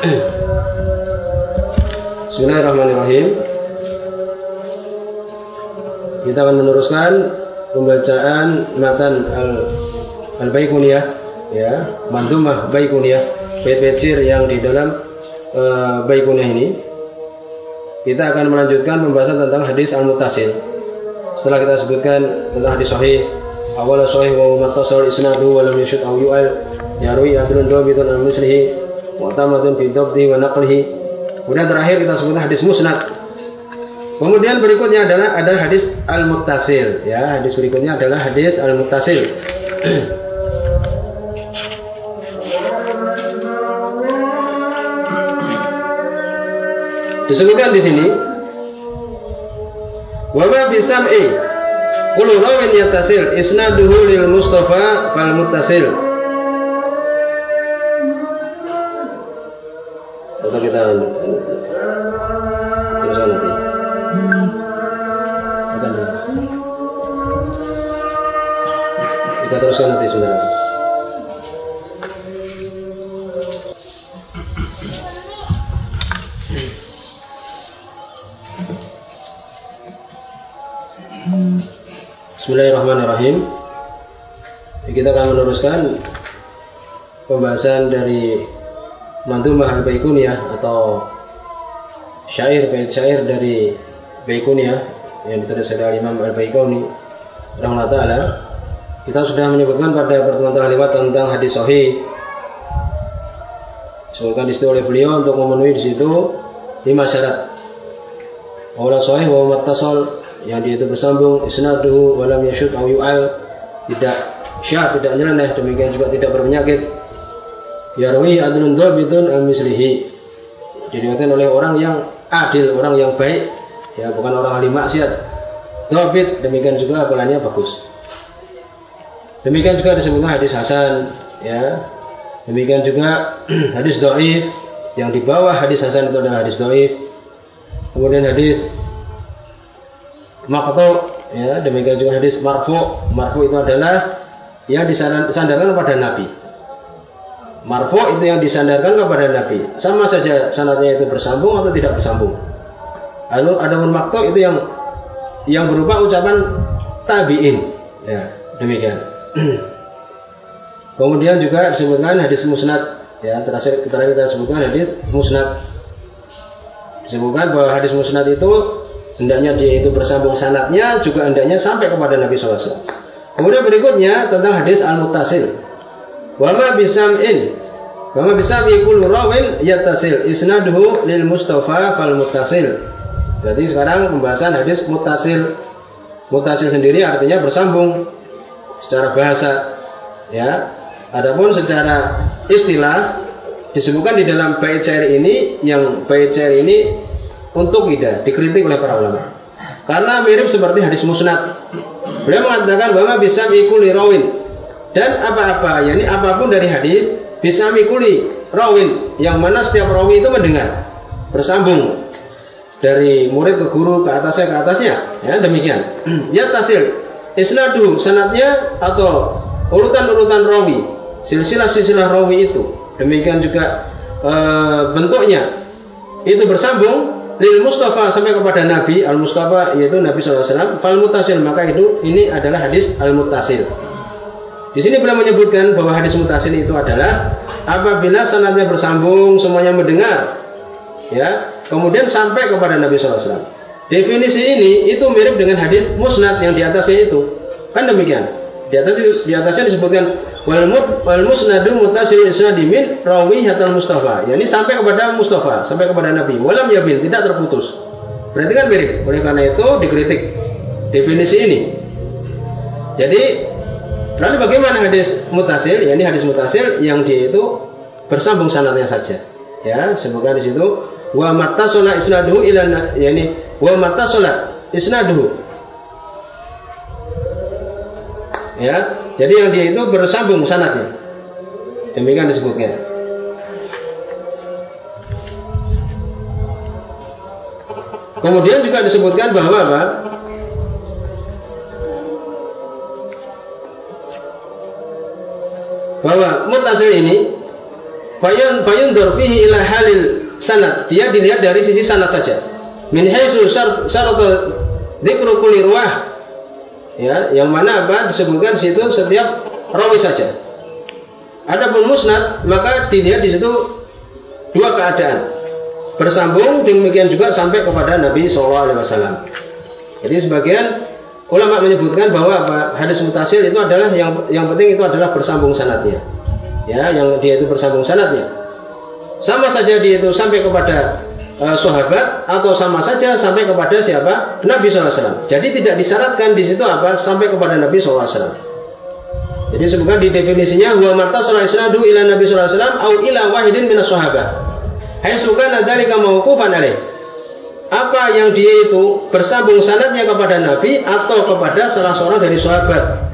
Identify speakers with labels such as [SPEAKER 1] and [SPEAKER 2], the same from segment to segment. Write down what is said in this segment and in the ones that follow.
[SPEAKER 1] Bismillahirrahmanirrahim. Kita akan meneruskan pembacaan matan al al baikuniyah ya, mandumah baikuniyah, bait-bait yang di dalam uh, baikuniyah ini. Kita akan melanjutkan pembahasan tentang hadis al-muttasil. Setelah kita sebutkan tentang hadis sahih, awal sahih wa muttasal isnadu wa lam yashud aw yu'al yarwi adrun dawbitun al mislihi mu'tamadun fi dhabti wa naqlihi. Kemudian terakhir kita sebutkan hadis musnad Kemudian berikutnya adalah ada hadis al-muttasil ya. Hadis berikutnya adalah hadis al-muttasil. Disebutkan di sini wa ma bisam'i kullu rawin yattasil isnaduhu lil mustafa fal muttasil. Kita teruskan nanti saudara. Bismillahirrahmanirrahim. Kita akan meneruskan pembahasan dari Mantumah al-Baikuniyah atau syair bait syair dari Baikuniyah yang ditulis oleh Imam Al-Baikuni rahimahullah taala. Kita sudah menyebutkan pada pertemuan terlewat tentang hadis sahih. Disebutkan di situ oleh beliau untuk memenuhi di situ lima syarat. Awal sahih wa mattasal yang dia itu bersambung isnaduhu walam yashud au yu'al. Tidak syah tidak nyeleneh demikian juga tidak berpenyakit yarwi adlun dhabitun al mislihi. Diriwayatkan oleh orang yang adil orang yang baik. Ya bukan orang ahli maksiat. Dhabit demikian juga hafalannya bagus. Demikian juga disebutkan hadis Hasan ya. Demikian juga hadis doif yang di bawah hadis Hasan itu adalah hadis doif kemudian hadis Maqtu ya. Demikian juga hadis marfu. Marfu itu adalah yang disandarkan kepada Nabi marfu itu yang disandarkan kepada Nabi sama saja sanadnya itu bersambung atau tidak bersambung Lalu ada makto itu yang yang berupa ucapan tabiin. Ya, demikian. Kemudian juga disebutkan hadis musnad. Ya, terakhir kita kita sebutkan hadis musnad. Disebutkan bahwa hadis musnad itu hendaknya dia itu bersambung sanatnya juga hendaknya sampai kepada Nabi SAW. Kemudian berikutnya tentang hadis al-muttasil. Wa ma bisam'in wa ma bisam'i kullu rawin yattasil isnaduhu lil mustafa fal muttasil. Berarti sekarang pembahasan hadis mutasil. Mutasil sendiri artinya bersambung secara bahasa. Ya. Adapun secara istilah disebutkan di dalam bait syair ini yang bait syair ini untuk tidak dikritik oleh para ulama. Karena mirip seperti hadis musnad. Beliau mengatakan bahwa bisa mikuli rawin dan apa-apa, yakni apa pun dari hadis bisa mikuli rawin. Yang mana setiap rawi itu mendengar bersambung. Dari murid ke guru ke atasnya ke atasnya. Ya demikian. Ya tasil. Isnadu sanatnya atau urutan-urutan rawi. Silsilah-silsilah rawi itu. Demikian juga e, bentuknya. Itu bersambung lil Mustafa sampai kepada Nabi al Mustafa yaitu Nabi SAW fal mutasil maka itu ini adalah hadis al mutasil di sini beliau menyebutkan bahwa hadis mutasil itu adalah apabila sanatnya bersambung semuanya mendengar ya kemudian sampai kepada Nabi SAW. Definisi ini itu mirip dengan hadis musnad yang di atasnya itu. Kan demikian. Di atas di atasnya disebutkan wal mud wal musnadu mutasil isnadi min rawi hatal mustafa. Yani sampai kepada Mustafa, sampai kepada Nabi. Walam yabil, tidak terputus. Berarti kan mirip. Oleh karena itu dikritik definisi ini. Jadi lalu bagaimana hadis mutasil? Yani hadis mutasil yang dia itu bersambung sanadnya saja. Ya, semoga di situ. Wa mattasala isnaduhu ila yani wa mattasala isnaduhu. Ya jadi yang dia itu bersambung sanatnya. Demikian disebutnya. Kemudian juga disebutkan bahwa apa mutasil ini Bayun bayun dorfihi ila halil sanad. Dia dilihat dari sisi sanad saja. Min haitsu syarat dzikru kulli ruwah. Ya, yang mana apa disebutkan di situ setiap rawi saja. Adapun musnad maka dilihat di situ dua keadaan. Bersambung demikian juga sampai kepada Nabi Shallallahu alaihi wasallam. Jadi sebagian ulama menyebutkan bahwa hadis mutasil itu adalah yang yang penting itu adalah bersambung sanatnya. Ya, yang dia itu bersambung sanatnya. Sama saja dia itu sampai kepada uh, sahabat atau sama saja sampai kepada siapa? Nabi SAW. Jadi tidak disyaratkan di situ apa sampai kepada Nabi SAW. Jadi semoga di definisinya huwa mata sallallahu ila Nabi SAW au ila wahidin minas sahabat. Hai suka nadzalika mauqufan alaih. Apa yang dia itu bersambung sanadnya kepada Nabi atau kepada salah seorang dari sahabat.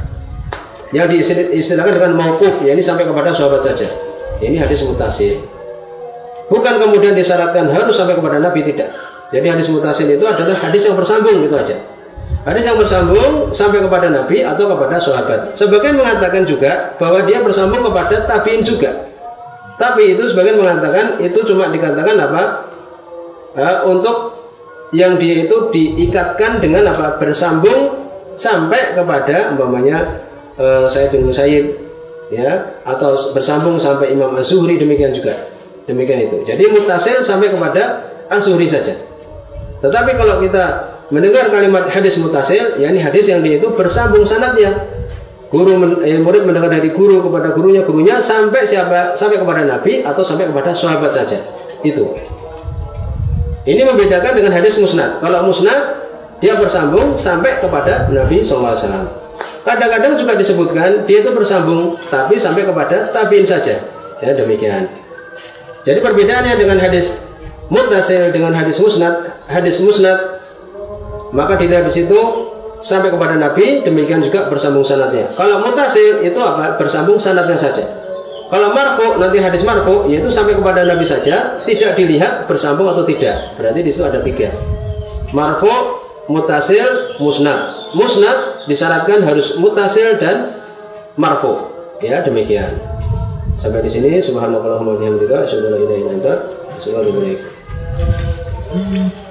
[SPEAKER 1] Yang diistilahkan dengan mauquf, ya ini sampai kepada sahabat saja. Ini hadis mutasil. Bukan kemudian disyaratkan harus sampai kepada Nabi tidak. Jadi hadis mutasil itu adalah hadis yang bersambung gitu aja. Hadis yang bersambung sampai kepada Nabi atau kepada sahabat. Sebagian mengatakan juga bahwa dia bersambung kepada tabiin juga. Tapi itu sebagian mengatakan itu cuma dikatakan apa? Uh, untuk yang dia itu diikatkan dengan apa? Bersambung sampai kepada umpamanya uh, Sayyidul Musayyib ya atau bersambung sampai Imam Az-Zuhri demikian juga. Demikian itu. Jadi mutasil sampai kepada asuri saja. Tetapi kalau kita mendengar kalimat hadis mutasil, yakni hadis yang dia itu bersambung sanatnya. Guru eh, murid mendengar dari guru kepada gurunya, gurunya sampai siapa? Sampai kepada Nabi atau sampai kepada sahabat saja. Itu. Ini membedakan dengan hadis musnad. Kalau musnad dia bersambung sampai kepada Nabi SAW. Kadang-kadang juga disebutkan dia itu bersambung tapi sampai kepada tabiin saja. Ya demikian. Jadi perbedaannya dengan hadis mutasil dengan hadis musnad, hadis musnad maka dilihat di situ sampai kepada Nabi, demikian juga bersambung sanadnya. Kalau mutasil itu apa? Bersambung sanadnya saja. Kalau marfu nanti hadis marfu yaitu sampai kepada Nabi saja, tidak dilihat bersambung atau tidak. Berarti di situ ada tiga. Marfu, mutasil, musnad. Musnad disyaratkan harus mutasil dan marfu. Ya demikian. Sampai di sini subhanallahumma wa bihamdika asyhadu an la ilaha illa anta astaghfiruka wa atubu.